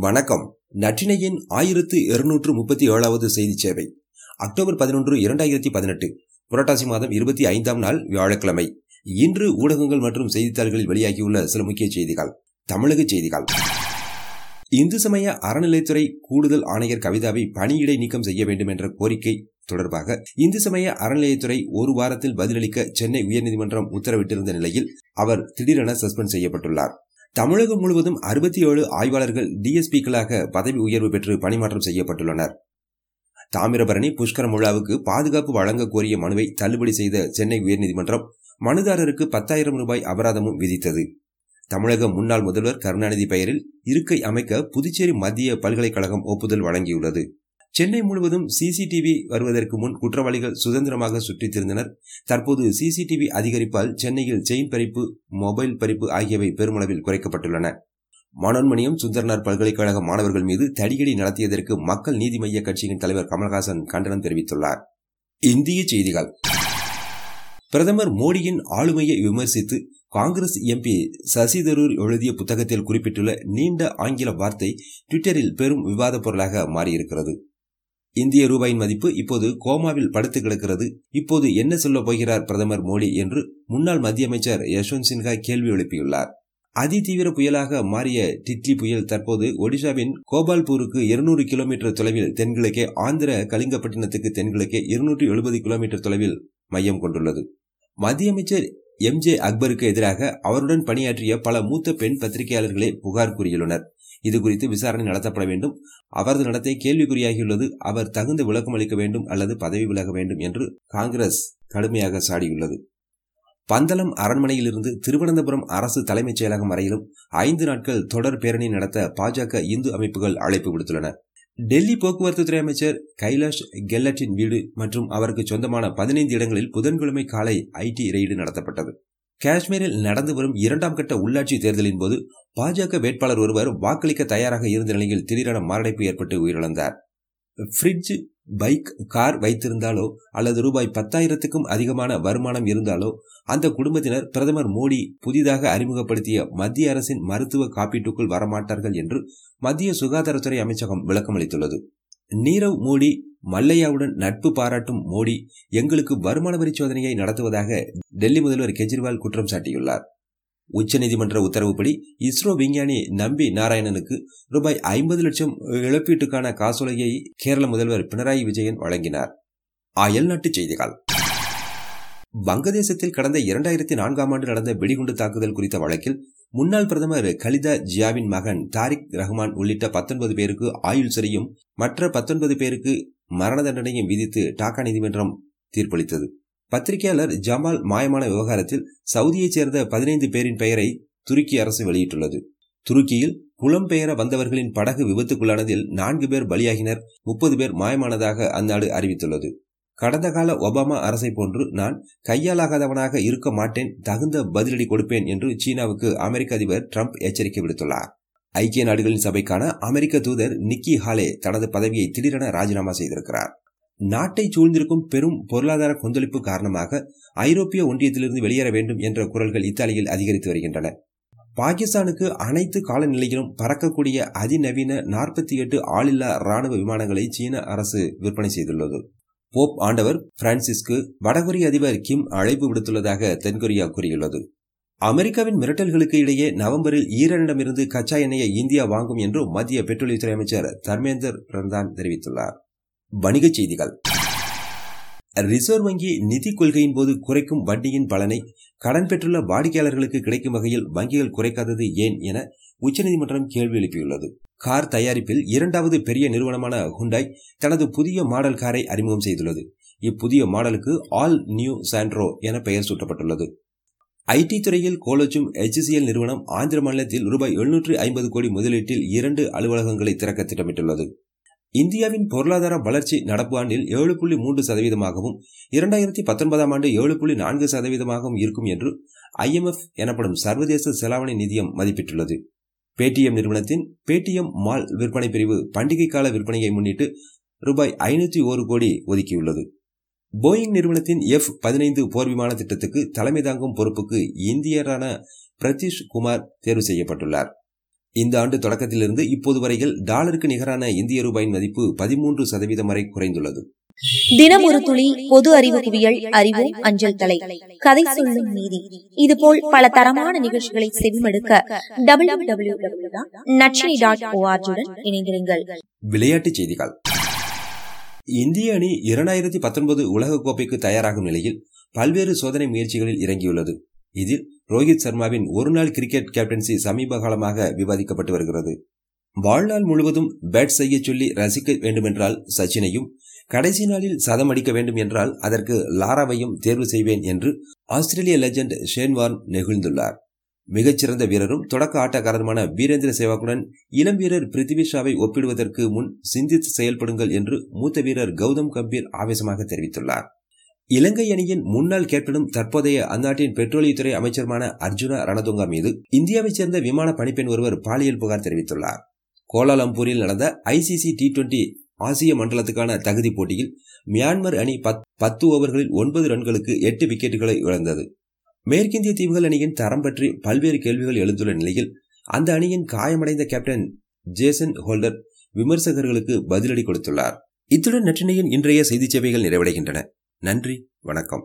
வணக்கம். நற்றினையின் ஆயிரத்து இருநூற்று முப்பத்தி ஏழாவது செய்தி சேவை. அக்டோபர் பதினொன்று இரண்டாயிரத்தி பதினெட்டு புரட்டாசி மாதம் இருபத்தி ஐந்தாம் நாள் வியாழக்கிழமை. இன்று ஊடகங்கள் மற்றும் செய்தித்தாள்களில் வெளியாகியுள்ள சில முக்கிய செய்திகள். தமிழக செய்திகள். இந்து சமய அறநிலைத்துறை கூடுதல் ஆணையர் கவிதாவை பணியிடை நீக்கம் செய்ய வேண்டும் என்ற கோரிக்கை தொடர்பாக இந்து சமய அறநிலையத்துறை ஒரு வாரத்தில் பதிலளிக்க சென்னை உயர்நீதிமன்றம் உத்தரவிட்டிருந்த நிலையில் அவர் திடீரென சஸ்பெண்ட் செய்யப்பட்டுள்ளார். தமிழகம் முழுவதும் அறுபத்தி ஏழு ஆய்வாளர்கள் டிஎஸ்பிக்களாக பதவி உயர்வு பெற்று பணிமாற்றம் செய்யப்பட்டுள்ளனர். தாமிரபரணி புஷ்கரம் விழாவுக்கு பாதுகாப்பு வழங்க கோரிய மனுவை தள்ளுபடி செய்த சென்னை உயர்நீதிமன்றம் மனுதாரருக்கு பத்தாயிரம் ரூபாய் அபராதமும் விதித்தது. தமிழக முன்னாள் முதல்வர் கருணாநிதி பெயரில் இருக்கை அமைக்க புதுச்சேரி மத்திய பல்கலைக்கழகம் ஒப்புதல் வழங்கியுள்ளது. சென்னை முழுவதும் சிசிடிவி வருவதற்கு முன் குற்றவாளிகள் சுதந்திரமாக சுற்றித் திரிந்தனர் தற்போது சிசிடிவி அதிகரிப்பால் சென்னையில் செயின் பறிப்பு மொபைல் பறிப்பு ஆகியவை பெருமளவில் குறைக்கப்பட்டுள்ளன. மனோன்மணியம் சுந்தரனார் பல்கலைக்கழக மாணவர்கள் மீது தடியடி நடத்தியதற்கு மக்கள் நீதி மய்ய கட்சியின் தலைவர் கமல்ஹாசன் கண்டனம் தெரிவித்துள்ளார். இந்திய செய்திகள். பிரதமர் மோடியின் ஆளுமையை விமர்சித்து காங்கிரஸ் எம்பி சசி தரூர் எழுதிய புத்தகத்தில் குறிப்பிட்டுள்ள நீண்ட ஆங்கில வார்த்தை ட்விட்டரில் பெரும் விவாதப் பொருளாக மாறியிருக்கிறது. இந்திய ரூபாயின் மதிப்பு இப்போது கோமாவில் படுத்து கிடக்கிறது. இப்போது என்ன சொல்ல போகிறார் பிரதமர் மோடி என்று முன்னாள் மத்திய அமைச்சர் யஷ்வந்த் சின்ஹா கேள்வி எழுப்பியுள்ளார். அதிதீவிர புயலாக மாறிய டிட்லி புயல் தற்போது ஒடிஷாவின் கோபால்பூருக்கு இருநூறு கிலோமீட்டர் தொலைவில் தென்கிழக்கே ஆந்திர கலிங்கப்பட்டினத்துக்கு தென்கிழக்கே இருநூற்றி எழுபது கிலோமீட்டர் தொலைவில் மையம் கொண்டுள்ளது. மத்திய அமைச்சர் எம் ஜே அக்பருக்கு எதிராக அவருடன் பணியாற்றிய பல மூத்த பெண் பத்திரிகையாளர்களே புகார் கூறியுள்ளனர். இதுகுறித்து விசாரணை நடத்தப்பட வேண்டும். அவரது நடத்தை கேள்விக்குறியாகியுள்ளது. அவர் தகுந்த விளக்கம் அளிக்க வேண்டும் அல்லது பதவி விலக வேண்டும் என்று காங்கிரஸ் கடுமையாக சாடியுள்ளது. பந்தளம் அரண்மனையிலிருந்து திருவனந்தபுரம் அரசு தலைமைச் செயலகம் வரையிலும் ஐந்து நாட்கள் தொடர் பேரணி நடத்த பாஜக இந்து அமைப்புகள் அழைப்பு விடுத்துள்ளன. டெல்லி போக்குவரத்து துறை அமைச்சர் கைலாஷ் கெல்லட்டின் வீடு மற்றும் அவருக்கு சொந்தமான பதினைந்து இடங்களில் புதன்கிழமை காலை ஐடி ரெய்டு நடத்தப்பட்டது. காஷ்மீரில் நடந்து வரும் இரண்டாம் கட்ட உள்ளாட்சி தேர்தலின் போது பாஜக வேட்பாளர் ஒருவர் வாக்களிக்க தயாராக இருந்த நிலையில் திடீரென மாரடைப்பு ஏற்பட்டு உயிரிழந்தார். ஃப்ரிட்ஜ் பைக் கார் வைத்திருந்தாலோ அல்லது ரூபாய் பத்தாயிரத்துக்கும் அதிகமான வருமானம் இருந்தாலோ அந்த குடும்பத்தினர் பிரதமர் மோடி புதிதாக அறிமுகப்படுத்திய மத்திய அரசின் மருத்துவ காப்பீட்டுக்குள் வரமாட்டார்கள் என்று மத்திய சுகாதாரத்துறை அமைச்சகம் விளக்கமளித்துள்ளது. நீரவ் மோடி மல்லையாவுடன் நட்பு பாராட்டும் மோடி எங்களுக்கு வருமான வரி சோதனையை நடத்துவதாக டெல்லி முதல்வர் கெஜ்ரிவால் குற்றம் சாட்டியுள்ளார். உச்சநீதிமன்ற உத்தரவுப்படி இஸ்ரோ விஞ்ஞானி நம்பி நாராயணனுக்கு ரூபாய் ஐம்பது லட்சம் இழப்பீட்டுக்கான காசோலையை கேரள முதல்வர் பினராயி விஜயன் வழங்கினார். அயல்நாட்டு செய்திகள். வங்கதேசத்தில் கடந்த இரண்டாயிரத்தி நான்காம் ஆண்டு நடந்த வெடிகுண்டு தாக்குதல் குறித்த வழக்கில் முன்னாள் பிரதமர் கலிதா ஜியாவின் மகன் தாரிக் ரஹ்மான் உள்ளிட்ட பத்தொன்பது பேருக்கு ஆயுள் சிறையும் மற்ற பத்தொன்பது பேருக்கு மரண தண்டனையும் விதித்து டாக்கா நீதிமன்றம் தீர்ப்பளித்தது. பத்திரிகையாளர் ஜமால் மாயமான விவகாரத்தில் சவுதியைச் சேர்ந்த பதினைந்து பேரின் பெயரை துருக்கி அரசு வெளியிட்டுள்ளது. துருக்கியில் புலம்பெயர வந்தவர்களின் படகு விபத்துக்குள்ளானதில் நான்கு பேர் பலியாகினர் முப்பது பேர் மாயமானதாக அந்நாடு அறிவித்துள்ளது. கடந்த கால ஒபாமா அரசை போன்று நான் கையாலாகாதவனாக இருக்க மாட்டேன் தகுந்த பதிலடி கொடுப்பேன் என்று சீனாவுக்கு அமெரிக்க அதிபர் டிரம்ப் எச்சரிக்கை விடுத்துள்ளார். ஐக்கிய நாடுகளின் சபைக்கான அமெரிக்க தூதர் நிக்கி ஹாலே தனது பதவியை திடீரென ராஜினாமா செய்திருக்கிறார். நாட்டை சூழ்ந்திருக்கும் பெரும் பொருளாதார கொந்தளிப்பு காரணமாக ஐரோப்பிய ஒன்றியத்திலிருந்து வெளியேற வேண்டும் என்ற குரல்கள் இத்தாலியில் அதிகரித்து வருகின்றன. பாகிஸ்தானுக்கு அனைத்து காலநிலையிலும் பறக்கக்கூடிய அதிநவீன நாற்பத்தி எட்டு ஆளில்லா ராணுவ விமானங்களை சீன அரசு விற்பனை செய்துள்ளது. போப் ஆண்டவர் பிரான்சிஸ்கு வடகொரிய அதிபர் கிம் அழைப்பு விடுத்துள்ளதாக தென்கொரியா கூறியுள்ளது. அமெரிக்காவின் மிரட்டல்களுக்கு இடையே நவம்பரில் ஈரனிடமிருந்து கச்சா எண்ணெயை இந்தியா வாங்கும் என்று மத்திய பெட்ரோலியத்துறை அமைச்சர் தர்மேந்தர் பிரதான் தெரிவித்துள்ளார். வணிகச் செய்திகள். ரிசர்வ் வங்கி நிதி கொள்கையின் போது குறைக்கும் வட்டியின் பலனை கடன் பெற்றுள்ள வாடிக்கையாளர்களுக்கு கிடைக்கும் வகையில் வங்கிகள் குறைக்காதது ஏன் என உச்சநீதிமன்றம் கேள்வி எழுப்பியுள்ளது. கார் தயாரிப்பில் இரண்டாவது பெரிய நிறுவனமான ஹுண்டாய் தனது புதிய மாடல் காரை அறிமுகம் செய்துள்ளது. இப்புதிய மாடலுக்கு ஆல் நியூ சாண்ட்ரோ என பெயர் சூட்டப்பட்டுள்ளது. ஐடி துறையில் கோலச்சும் எச்சிசிஎல் நிறுவனம் ஆந்திர மாநிலத்தில் ரூபாய் எழுநூற்று ஐம்பது கோடி முதலீட்டில் இரண்டு அலுவலகங்களை திறக்க திட்டமிட்டுள்ளது. இந்தியாவின் பொருளாதார வளர்ச்சி நடப்பு ஆண்டில் ஏழு புள்ளி மூன்று சதவீதமாகவும் இரண்டாயிரத்தி பத்தொன்பதாம் ஆண்டு ஏழு புள்ளி நான்கு சதவீதமாகவும் இருக்கும் என்று ஐஎம்எஃப் எனப்படும் சர்வதேச செலாவணி நிதியம் மதிப்பிட்டுள்ளது. பேடிஎம் நிறுவனத்தின் பேடிஎம் மால் விற்பனை பிரிவு பண்டிகை கால விற்பனையை முன்னிட்டு ரூபாய் ஐநூற்றி ஒரு கோடி ஒதுக்கியுள்ளது. போயிங் நிறுவனத்தின் எஃப் பதினைந்து போர் விமான திட்டத்துக்கு தலைமை தாங்கும் பொறுப்புக்கு இந்தியரான பிரதீஷ் குமார் தேர்வு செய்யப்பட்டுள்ளார். இந்த ஆண்டு தொடக்கத்திலிருந்து இப்போது வரையில் டாலருக்கு நிகரான இந்திய ரூபாயின் மதிப்பு பதிமூன்று சதவீதம் வரை குறைந்துள்ளது. தினம் ஒரு துளி பொது அறிவு குவியல் அறிவோம் அஞ்சல் தலை. கதை சொல்லும் நீதி. இதுபோல் பல தரமான நிகழ்ச்சிகளை செவிமடுக்க டபிள்யூ டபிள்யூ டபிள்யூ நச்சினி டாட் ஓஆர்ஜியுடன் இணைந்திருங்கள். விளையாட்டுச் செய்திகள். இந்திய அணி இரண்டாயிரத்தி பத்தொன்பது உலகக்கோப்பைக்கு தயாராகும் நிலையில் பல்வேறு சோதனை முயற்சிகளில் இறங்கியுள்ளது. இதில் ரோஹித் சர்மாவின் ஒருநாள் கிரிக்கெட் கேப்டன்சி சமீப காலமாக விவாதிக்கப்பட்டு வருகிறது. வாழ்நாள் முழுவதும் பேட் செய்ய சொல்லி ரசிக்க வேண்டுமென்றால் சச்சினையும் கடைசி நாளில் சதம் அடிக்க வேண்டும் என்றால் அதற்கு லாராவையும் தேர்வு செய்வேன் என்று ஆஸ்திரேலிய லெஜண்ட் ஷேன்வார்ன் நெகிழ்ந்துள்ளார். மிகச்சிறந்த வீரரும் தொடக்க ஆட்டக்காரருமான வீரேந்திர சேவாக்குடன் இளம் வீரர் பிருத்திவி ஷாவை ஒப்பிடுவதற்கு முன் சிந்தித்து செயல்படுங்கள் என்று மூத்த வீரர் கௌதம் கம்பீர் ஆவேசமாக தெரிவித்துள்ளார். இலங்கை அணியின் முன்னாள் கேப்டனும் தற்போதைய அந்நாட்டின் பெட்ரோலியத்துறை அமைச்சருமான அர்ஜுனா ரணதுங்கா மீது இந்தியாவைச் சேர்ந்த விமான பணிப்பெண் ஒருவர் பாலியல் புகார் தெரிவித்துள்ளார். கோலாலம்பூரில் நடந்த ஐசிசி டி டுவெண்டி ஆசிய மண்டலத்துக்கான தகுதி போட்டியில் மியான்மர் அணி பத்து ஓவர்களில் ஒன்பது ரன்களுக்கு எட்டு விக்கெட்டுகளை இழந்தது. மேற்கிந்திய தீவுகள் அணியின் தரம் பற்றி பல்வேறு கேள்விகள் எழுந்துள்ள நிலையில் அந்த அணியின் காயமடைந்த கேப்டன் ஜேசன் ஹோல்டர் விமர்சகர்களுக்கு பதிலடி கொடுத்துள்ளார். இத்துடன் நற்றினையின் இன்றைய செய்தி சேவைகள் நிறைவடைகின்றன. நன்றி வணக்கம்.